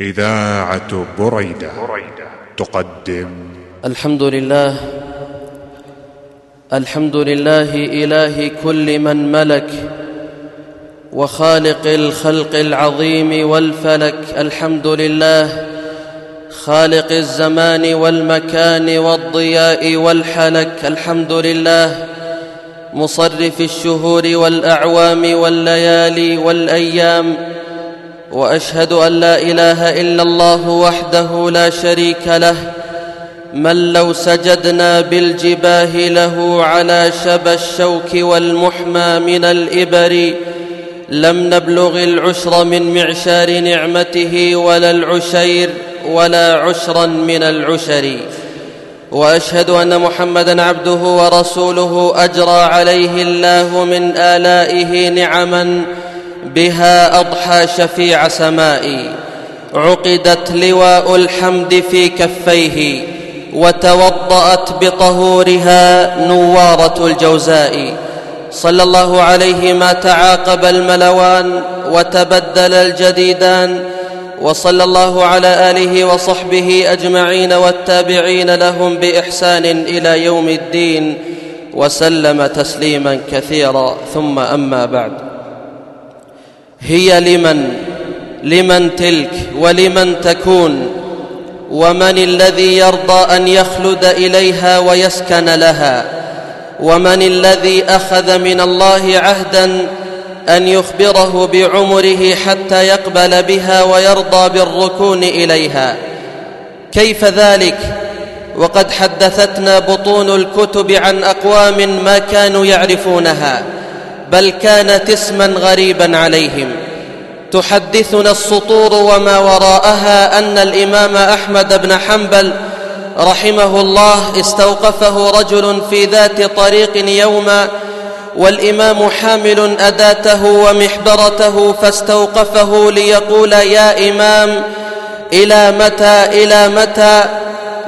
إذاعة بريدة. تقدم. الحمد لله. الحمد لله إله كل من ملك وخالق الخلق العظيم والفلك. الحمد لله. خالق الزمان والمكان والضياء والحلك. الحمد لله. مصرف الشهور والأعوام والليالي والأيام وأشهد أن لا إله إلا الله وحده لا شريك له من لو سجدنا بالجباه له على شبى الشوك والمحمى من الإبر لم نبلغ العشر من معشار نعمته ولا العشير ولا عشرا من العشر. وأشهد أن محمدا عبده ورسوله أجرى عليه الله من آلائه نعما بها أضحى شفيع سمائي. عقدت لواء الحمد في كفيه وتوضات بطهورها نوارة الجوزاء. صلى الله عليه ما تعاقب الملوان وتبدل الجديدان. وصلى الله على آله وصحبه أجمعين والتابعين لهم بإحسان إلى يوم الدين. وسلم تسليما كثيرا ثم أما بعد. هي لمن؟ لمن تلك ولمن تكون؟ ومن الذي يرضى أن يخلد إليها ويسكن لها؟ ومن الذي أخذ من الله عهدا أن يخبره بعمره حتى يقبل بها ويرضى بالركون إليها؟ كيف ذلك؟ وقد حدثتنا بطون الكتب عن أقوام ما كانوا يعرفونها. بل كانت اسما غريبا عليهم. تحدثنا السطور وما وراءها أن الإمام أحمد بن حنبل رحمه الله استوقفه رجل في ذات طريق يوما والإمام حامل أداته ومحبرته فاستوقفه ليقول يا إمام إلى متى إلى متى؟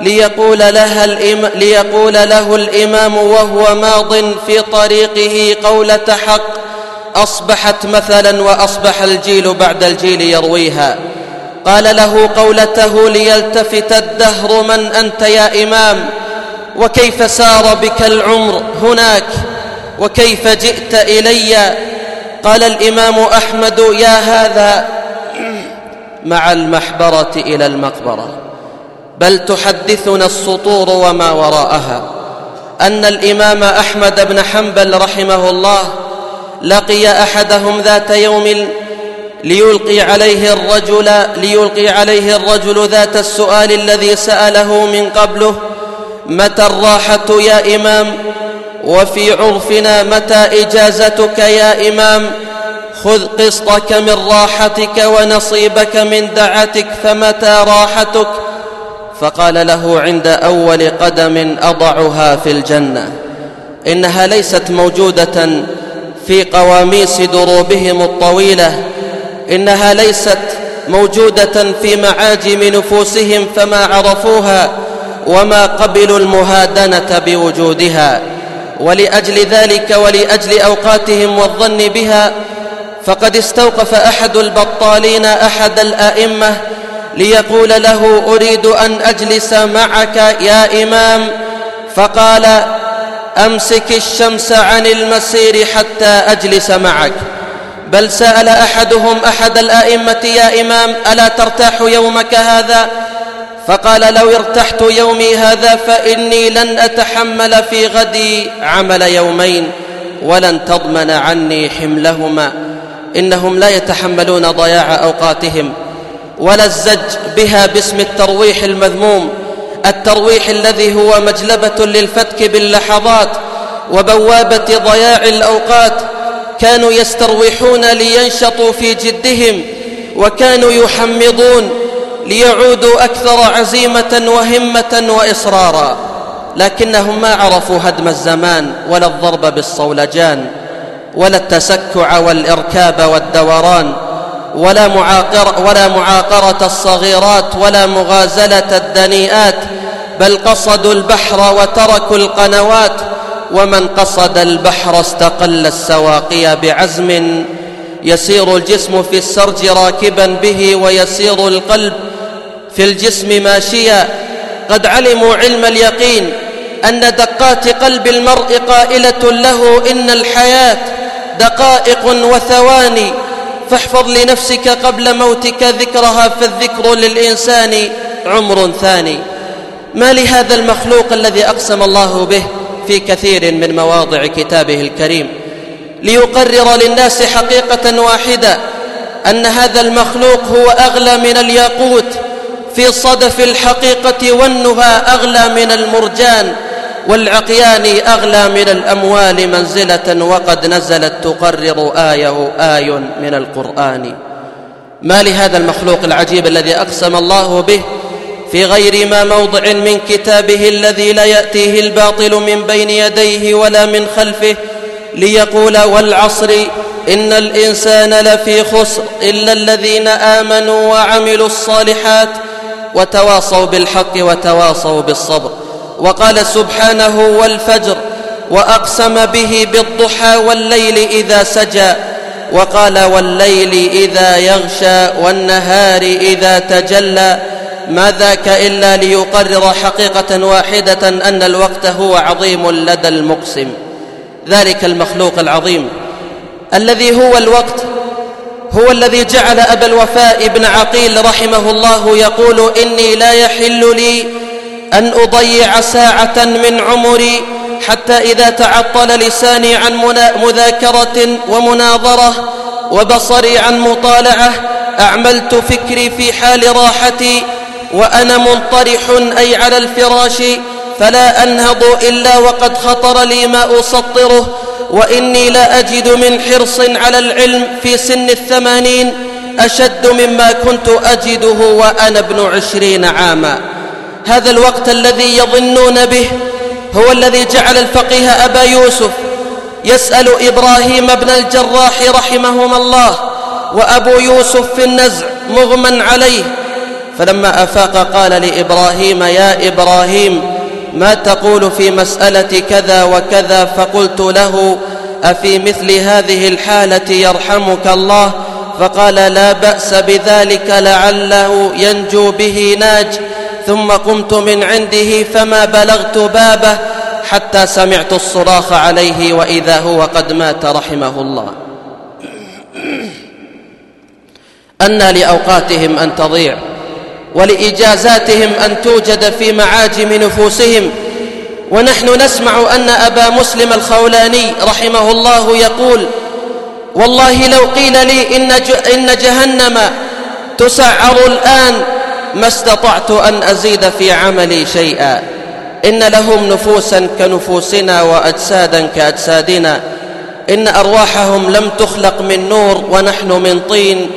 ليقول, لها الإم ليقول له الإمام وهو ماض في طريقه قولة حق أصبحت مثلا وأصبح الجيل بعد الجيل يرويها. قال له قولته ليلتفت الدهر من أنت يا إمام؟ وكيف سار بك العمر هناك؟ وكيف جئت إلي؟ قال الإمام أحمد يا هذا. مع المحبرة إلى المقبرة. بل تحدثنا السطور وما وراءها. أن الإمام أحمد بن حنبل رحمه الله لقي أحدهم ذات يوم ليلقي عليه الرجل ليلقي عليه الرجل ذات السؤال الذي سأله من قبله متى الراحة يا إمام؟ وفي عرفنا متى إجازتك يا إمام؟ خذ قسطك من راحتك ونصيبك من دعتك فمتى راحتك؟ فقال له عند أول قدم أضعها في الجنة إنها ليست موجودة في قواميس دروبهم الطويلة إنها ليست موجودة في معاجم نفوسهم فما عرفوها وما قبلوا المهادنة بوجودها ولأجل ذلك ولأجل أوقاتهم والظن بها فقد استوقف أحد البطالين أحد الأئمة ليقول له أريد أن أجلس معك يا إمام. فقال أمسك الشمس عن المسير حتى أجلس معك. بل سأل أحدهم أحد الأئمة يا إمام ألا ترتاح يومك هذا؟ فقال لو ارتحت يومي هذا فإني لن أتحمل في غدي عمل يومين ولن تضمن عني حملهما. إنهم لا يتحملون ضياع أوقاتهم. ولا الزج بها باسم الترويح المذموم الترويح الذي هو مجلبة للفتك باللحظات وبوابة ضياع الأوقات كانوا يستروحون لينشطوا في جدهم وكانوا يحمضون ليعودوا أكثر عزيمة وهمة وإصرارا لكنهم ما عرفوا هدم الزمان ولا الضرب بالصولجان ولا التسكع والإركاب والدوران. ولا معاقرة, ولا معاقرة الصغيرات ولا مغازلة الدنيئات بل قصدوا البحر وتركوا القنوات ومن قصد البحر استقل السواقي بعزم يسير الجسم في السرج راكبا به ويسير القلب في الجسم ماشيا. قد علموا علم اليقين أن دقات قلب المرء قائلة له إن الحياة دقائق وثواني فاحفظ لنفسك قبل موتك ذكرها فالذكر للإنسان عمر ثاني. ما لهذا المخلوق الذي أقسم الله به في كثير من مواضع كتابه الكريم؟ ليقرر للناس حقيقة واحدة أن هذا المخلوق هو أغلى من الياقوت في صدف الحقيقة والنهى أغلى من المرجان. والعقيان أغلى من الأموال منزلة وقد نزلت تقرر آية آي من القرآن. ما لهذا المخلوق العجيب الذي أقسم الله به في غير ما موضع من كتابه الذي لا يأتيه الباطل من بين يديه ولا من خلفه ليقول والعصر إن الإنسان لفي خسر إلا الذين آمنوا وعملوا الصالحات وتواصوا بالحق وتواصوا بالصبر. وقال سبحانه والفجر وأقسم به بالضحى والليل إذا سجى وقال والليل إذا يغشى والنهار إذا تجلى ما ذاك إلا ليقرر حقيقة واحدة أن الوقت هو عظيم لدى المقسم ذلك المخلوق العظيم الذي هو الوقت هو الذي جعل أبا الوفاء ابن عقيل رحمه الله يقول إني لا يحل لي أن أضيع ساعة من عمري حتى إذا تعطل لساني عن مذاكرة ومناظرة وبصري عن مطالعة أعملت فكري في حال راحتي وأنا منطرح أي على الفراش فلا أنهض إلا وقد خطر لي ما أسطره وإني لا أجد من حرص على العلم في سن الثمانين أشد مما كنت أجده وأنا ابن عشرين عاما. هذا الوقت الذي يظنون به هو الذي جعل الفقيه أبا يوسف يسأل إبراهيم بن الجراح رحمهما الله وأبو يوسف في النزع مغمى عليه. فلما أفاق قال لإبراهيم يا إبراهيم ما تقول في مسألة كذا وكذا? فقلت له أفي مثل هذه الحالة يرحمك الله؟ فقال لا بأس بذلك لعله ينجو به ناج. ثم قمت من عنده فما بلغت بابه حتى سمعت الصراخ عليه وإذا هو قد مات رحمه الله. أنى لأوقاتهم أن تضيع ولإجازاتهم أن توجد في معاجم نفوسهم. ونحن نسمع أن أبا مسلم الخولاني رحمه الله يقول والله لو قيل لي إن جهنم تسعر الآن ما استطعت أن أزيد في عملي شيئا. إن لهم نفوسا كنفوسنا وأجسادا كأجسادنا. إن أرواحهم لم تخلق من نور ونحن من طين.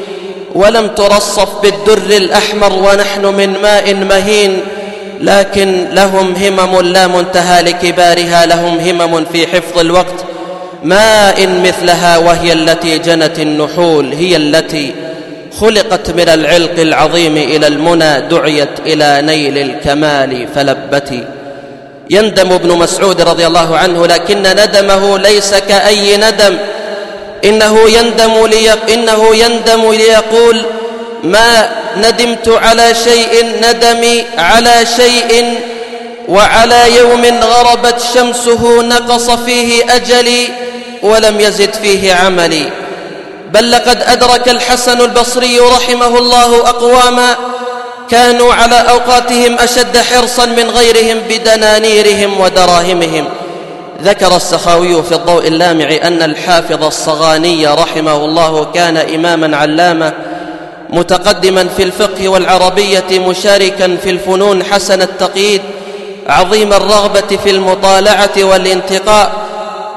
ولم ترصف بالدر الأحمر ونحن من ماء مهين. لكن لهم همم لا منتهى لكبارها. لهم همم في حفظ الوقت. ماء مثلها وهي التي جنت النحول. هي التي خلقت من العلق العظيم إلى المنى دعيت إلى نيل الكمال فلبتي يندم ابن مسعود رضي الله عنه لكن ندمه ليس كأي ندم. إنه يندم, ليق إنه يندم ليقول ما ندمت على شيء ندمي على شيء وعلى يوم غربت شمسه نقص فيه أجلي ولم يزد فيه عملي. بل لقد أدرك الحسن البصري رحمه الله أقواما كانوا على أوقاتهم أشد حرصا من غيرهم بدنانيرهم ودراهمهم. ذكر السخاوي في الضوء اللامع أن الحافظ الصغاني رحمه الله كان إماما علامة متقدما في الفقه والعربية مشاركا في الفنون حسن التقييد عظيم الرغبة في المطالعة والانتقاء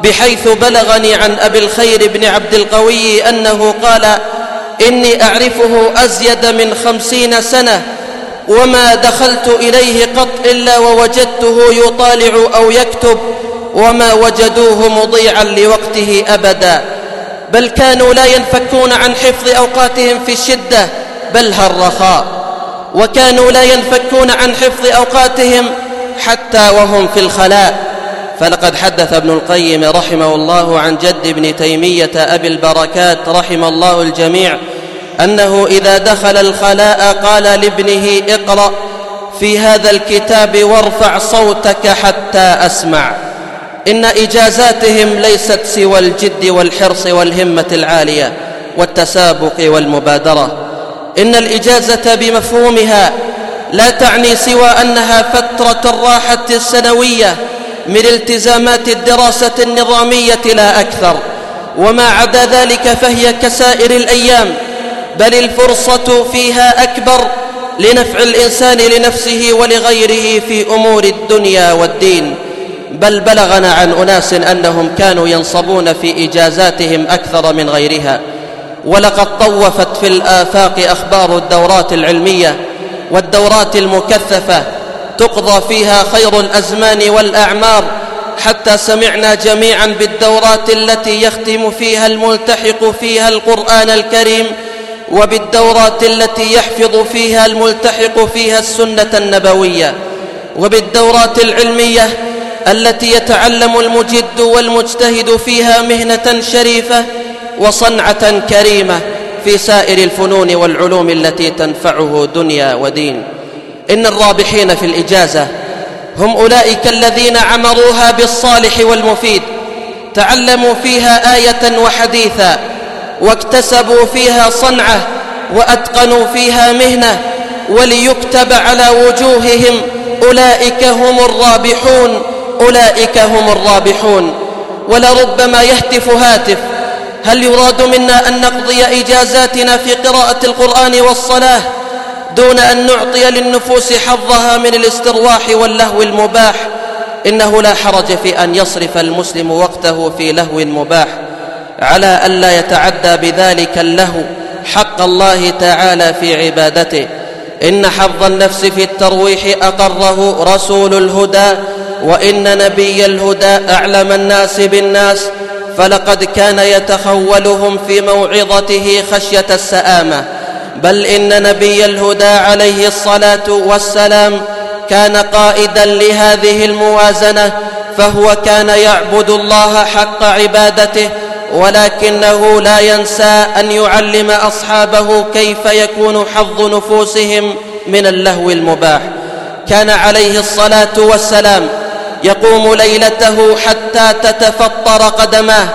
بحيث بلغني عن أبي الخير بن عبد القوي أنه قال إني أعرفه أزيد من خمسين سنة وما دخلت إليه قط إلا ووجدته يطالع أو يكتب وما وجدوه مضيعا لوقته أبدا. بل كانوا لا ينفكون عن حفظ أوقاتهم في الشدة بل الرخاء وكانوا لا ينفكون عن حفظ أوقاتهم حتى وهم في الخلاء. فلقد حدث ابن القيم رحمه الله عن جد ابن تيمية أبي البركات رحم الله الجميع أنه إذا دخل الخلاء قال لابنه اقرأ في هذا الكتاب وارفع صوتك حتى أسمع. إن إجازاتهم ليست سوى الجد والحرص والهمة العالية والتسابق والمبادرة. إن الإجازة بمفهومها لا تعني سوى أنها فترة الراحة السنوية من التزامات الدراسة النظامية لا أكثر. وما عدا ذلك فهي كسائر الأيام بل الفرصة فيها أكبر لنفع الإنسان لنفسه ولغيره في أمور الدنيا والدين. بل بلغنا عن أناس أنهم كانوا ينصبون في إجازاتهم أكثر من غيرها. ولقد طوفت في الآفاق أخبار الدورات العلمية والدورات المكثفة تقضى فيها خير الأزمان والأعمار. حتى سمعنا جميعا بالدورات التي يختم فيها الملتحق فيها القرآن الكريم وبالدورات التي يحفظ فيها الملتحق فيها السنة النبوية وبالدورات العلمية التي يتعلم المجد والمجتهد فيها مهنة شريفة وصنعة كريمة في سائر الفنون والعلوم التي تنفعه دنيا ودين. إن الرابحين في الإجازة هم أولئك الذين عمروها بالصالح والمفيد تعلموا فيها آية وحديثا واكتسبوا فيها صنعة وأتقنوا فيها مهنة وليكتب على وجوههم أولئك هم الرابحون أولئك هم الرابحون. ولربما يهتف هاتف هل يراد منا أن نقضي إجازاتنا في قراءة القرآن والصلاة؟ دون أن نعطي للنفوس حظها من الاسترواح واللهو المباح إنه لا حرج في أن يصرف المسلم وقته في لهو مباح على الا يتعدى بذلك اللهو حق الله تعالى في عبادته. إن حظ النفس في الترويح أقره رسول الهدى وإن نبي الهدى أعلم الناس بالناس فلقد كان يتخولهم في موعظته خشية السآمة. بل إن نبي الهدى عليه الصلاة والسلام كان قائدا لهذه الموازنة فهو كان يعبد الله حق عبادته ولكنه لا ينسى أن يعلم أصحابه كيف يكون حظ نفوسهم من اللهو المباح. كان عليه الصلاة والسلام يقوم ليلته حتى تتفطر قدماه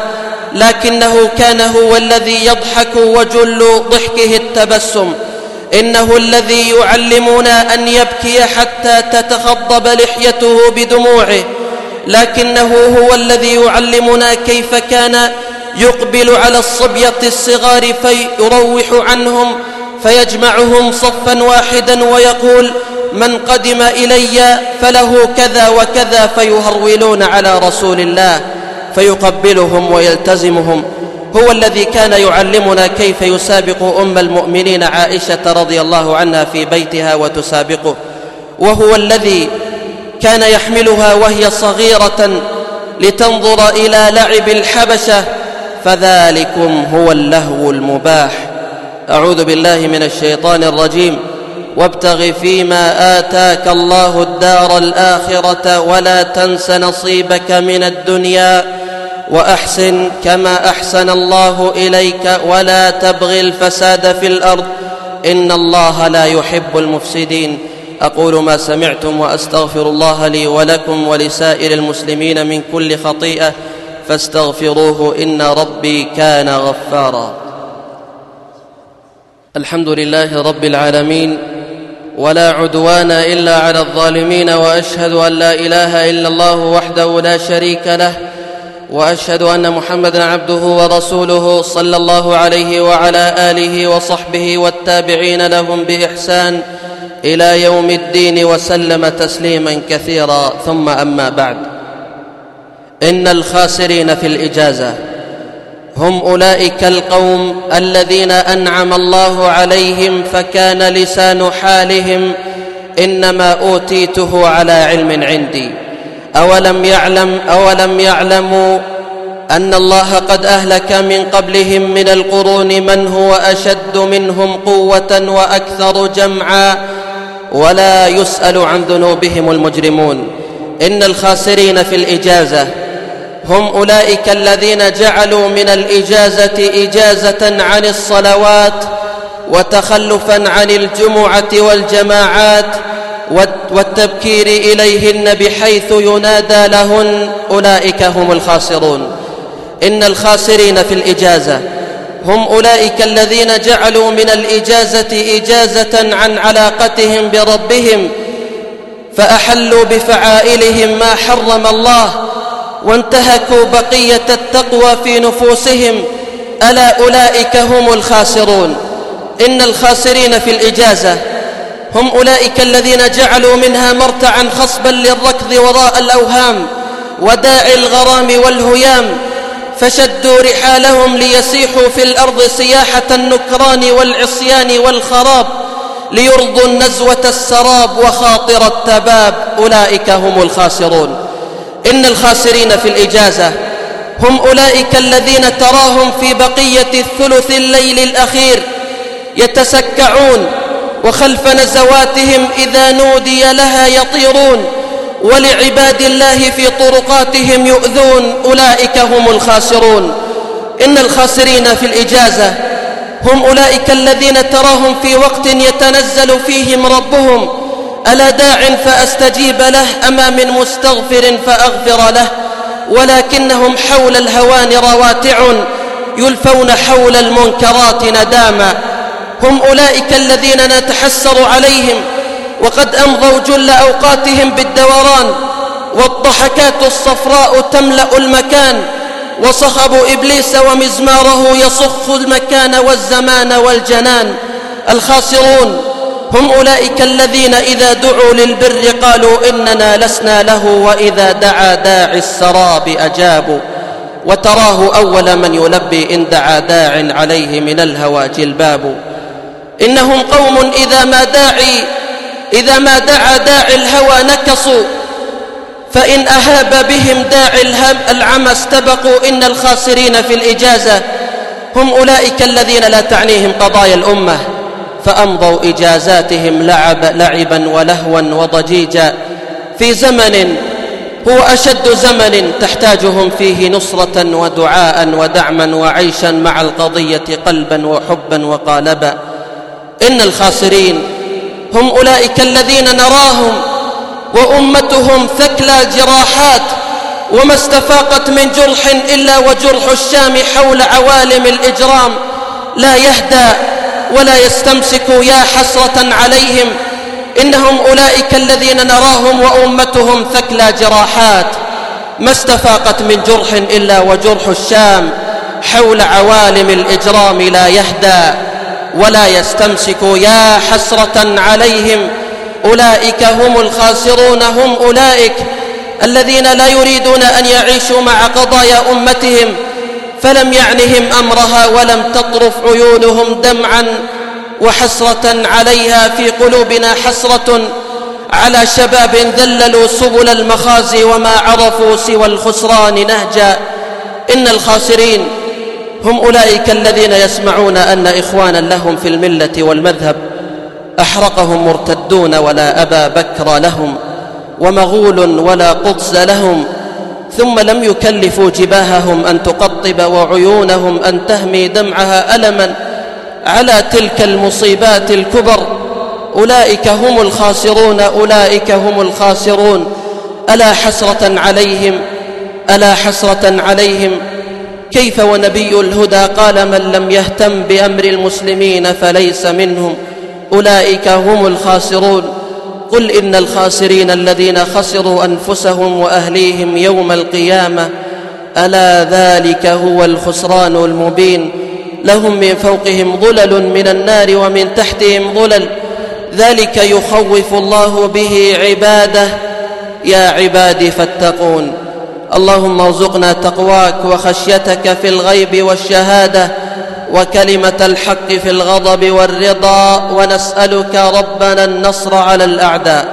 لكنه كان هو الذي يضحك وجل ضحكه التبسم. إنه الذي يعلمنا أن يبكي حتى تتخضب لحيته بدموعه. لكنه هو الذي يعلمنا كيف كان يقبل على الصبية الصغار فيروح عنهم فيجمعهم صفا واحدا ويقول من قدم إلي فله كذا وكذا فيهرولون على رسول الله. فيقبلهم ويلتزمهم. هو الذي كان يعلمنا كيف يسابق أم المؤمنين عائشة رضي الله عنها في بيتها وتسابقه. وهو الذي كان يحملها وهي صغيرة لتنظر إلى لعب الحبشة. فذلكم هو اللهو المباح. أعوذ بالله من الشيطان الرجيم. وابتغ فيما آتاك الله الدار الآخرة ولا تنس نصيبك من الدنيا. وأحسن كما أحسن الله إليك ولا تبغ الفساد في الأرض. إن الله لا يحب المفسدين. أقول ما سمعتم وأستغفر الله لي ولكم ولسائر المسلمين من كل خطيئة. فاستغفروه إن ربي كان غفارا. الحمد لله رب العالمين. ولا عدوان إلا على الظالمين. وأشهد أن لا إله إلا الله وحده لا شريك له. وأشهد أن محمدا عبده ورسوله صلى الله عليه وعلى آله وصحبه والتابعين لهم بإحسان إلى يوم الدين وسلم تسليما كثيرا ثم أما بعد. إن الخاسرين في الإجازة. هم أولئك القوم الذين أنعم الله عليهم فكان لسان حالهم إنما أوتيته على علم عندي. أولم يعلم أولم يعلموا أن الله قد أهلك من قبلهم من القرون من هو أشد منهم قوة وأكثر جمعا ولا يسأل عن ذنوبهم المجرمون. إن الخاسرين في الإجازة. هم أولئك الذين جعلوا من الإجازة إجازة عن الصلوات وتخلفا عن الجمعة والجماعات والتبكير إليهن بحيث ينادى لهن أولئك هم الخاسرون. إن الخاسرين في الإجازة. هم أولئك الذين جعلوا من الإجازة إجازة عن علاقتهم بربهم فأحلوا بفعائلهم ما حرم الله وانتهكوا بقية التقوى في نفوسهم. ألا أولئك هم الخاسرون. إن الخاسرين في الإجازة. هم أولئك الذين جعلوا منها مرتعا خصبا للركض وراء الأوهام وداعي الغرام والهيام فشدوا رحالهم ليسيحوا في الأرض سياحة النكران والعصيان والخراب ليرضوا النزوة السراب وخاطر التباب أولئك هم الخاسرون. إن الخاسرين في الإجازة هم أولئك الذين تراهم في بقية الثلث الليل الأخير يتسكعون وخلف نزواتهم إذا نودي لها يطيرون ولعباد الله في طرقاتهم يؤذون أولئك هم الخاسرون. إن الخاسرين في الإجازة هم أولئك الذين تراهم في وقت يتنزل فيهم ربهم. ألا داع فأستجيب له أما من مستغفر فأغفر له؟ ولكنهم حول الهوان رواتع يلفون حول المنكرات نداما. هم أولئك الذين نتحسر عليهم وقد أمضوا جل أوقاتهم بالدوران والضحكات الصفراء تملأ المكان وصخب إبليس ومزماره يصخ المكان والزمان والجنان. الخاسرون هم أولئك الذين إذا دعوا للبر قالوا إننا لسنا له وإذا دعا داعي السراب أجابوا. وتراه أول من يلبي إن دعا داع عليه من الهوى جلباب إنهم قوم إذا ما داعي إذا ما دعا داعي الهوى نكصوا. فإن أهاب بهم داعي العمى استبقوا إن الخاسرين في الإجازة. هم أولئك الذين لا تعنيهم قضايا الأمة. فأمضوا إجازاتهم لعب لعبا ولهوا وضجيجا. في زمن هو أشد زمن تحتاجهم فيه نصرة ودعاء ودعما وعيشا مع القضية قلبا وحبا وقالبا. إن الخاسرين هم أولئك الذين نراهم وأمتهم ثكلى جراحات وما استفاقت من جرح إلا وجرح الشام حول عوالم الإجرام لا يهدى ولا يستمسك يا حسرة عليهم إنهم أولئك الذين نراهم وأمتهم ثكلى جراحات ما استفاقت من جرح إلا وجرح الشام حول عوالم الإجرام لا يهدى ولا يستمسك يا حسرة عليهم. أولئك هم الخاسرون هم أولئك الذين لا يريدون أن يعيشوا مع قضايا أمتهم فلم يعنهم أمرها ولم تطرف عيونهم دمعا وحسرة عليها في قلوبنا حسرة على شباب ذللوا سبل المخازي وما عرفوا سوى الخسران نهجا. إن الخاسرين هم أولئك الذين يسمعون أن إخوانا لهم في الملة والمذهب أحرقهم مرتدون ولا أبا بكر لهم ومغول ولا قدس لهم ثم لم يكلفوا جباههم أن تقطب وعيونهم أن تهمي دمعها ألما على تلك المصيبات الكبر أولئك هم الخاسرون أولئك هم الخاسرون. ألا حسرة عليهم؟ ألا حسرة عليهم؟ كيف ونبي الهدى قال من لم يهتم بأمر المسلمين فليس منهم. أولئك هم الخاسرون. قل إن الخاسرين الذين خسروا أنفسهم وأهليهم يوم القيامة. ألا ذلك هو الخسران المبين. لهم من فوقهم ظلل من النار ومن تحتهم ظلل. ذلك يخوف الله به عباده. يا عبادي فاتقون. اللهم ارزقنا تقواك وخشيتك في الغيب والشهادة وكلمة الحق في الغضب والرضا ونسألك ربنا النصر على الأعداء.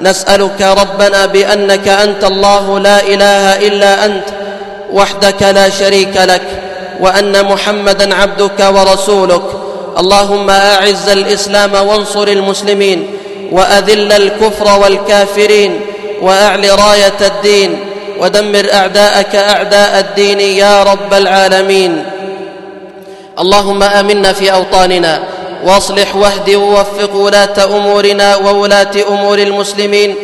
نسألك ربنا بأنك أنت الله لا إله إلا أنت وحدك لا شريك لك وأن محمدا عبدك ورسولك. اللهم أعز الإسلام وانصر المسلمين وأذل الكفر والكافرين وأعل راية الدين. ودمر أعداءك أعداء الدين يا رب العالمين. اللهم آمنا في أوطاننا وأصلح واهد ووفق ولاة أمورنا وولاة أمور المسلمين.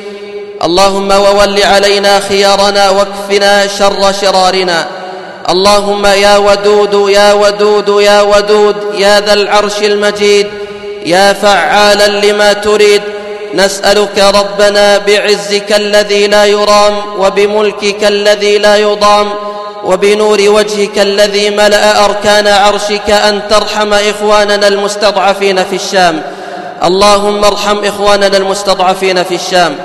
اللهم وول علينا خيارنا واكفنا شر شرارنا. اللهم يا ودود يا ودود يا ودود يا ذا العرش المجيد يا فعالا لما تريد نسألك ربنا بعزك الذي لا يرام وبملكك الذي لا يضام وبنور وجهك الذي ملأ أركان عرشك أن ترحم إخواننا المستضعفين في الشام. اللهم ارحم إخواننا المستضعفين في الشام.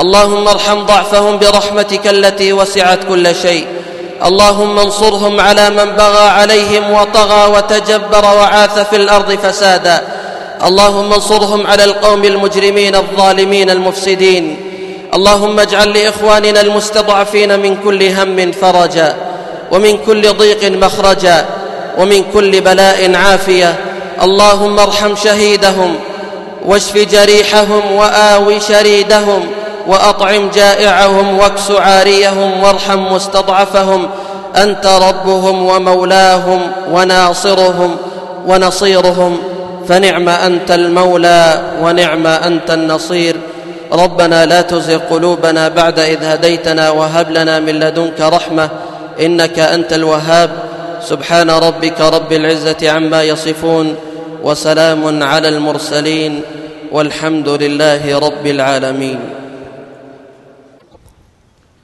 اللهم ارحم ضعفهم برحمتك التي وسعت كل شيء. اللهم انصرهم على من بغى عليهم وطغى وتجبر وعاث في الأرض فسادا. اللهم انصرهم على القوم المجرمين الظالمين المفسدين. اللهم اجعل لإخواننا المستضعفين من كل هم فرجا ومن كل ضيق مخرجا ومن كل بلاء عافية. اللهم ارحم شهيدهم واشف جريحهم واو شريدهم وأطعم جائعهم واكس عاريهم وارحم مستضعفهم. أنت ربهم ومولاهم وناصرهم ونصيرهم. فنعم أنت المولى ونعم أنت النصير. ربنا لا تزغ قلوبنا بعد إذ هديتنا وهب لنا من لدنك رحمة إنك أنت الوهاب. سبحان ربك رب العزة عما يصفون وسلام على المرسلين والحمد لله رب العالمين.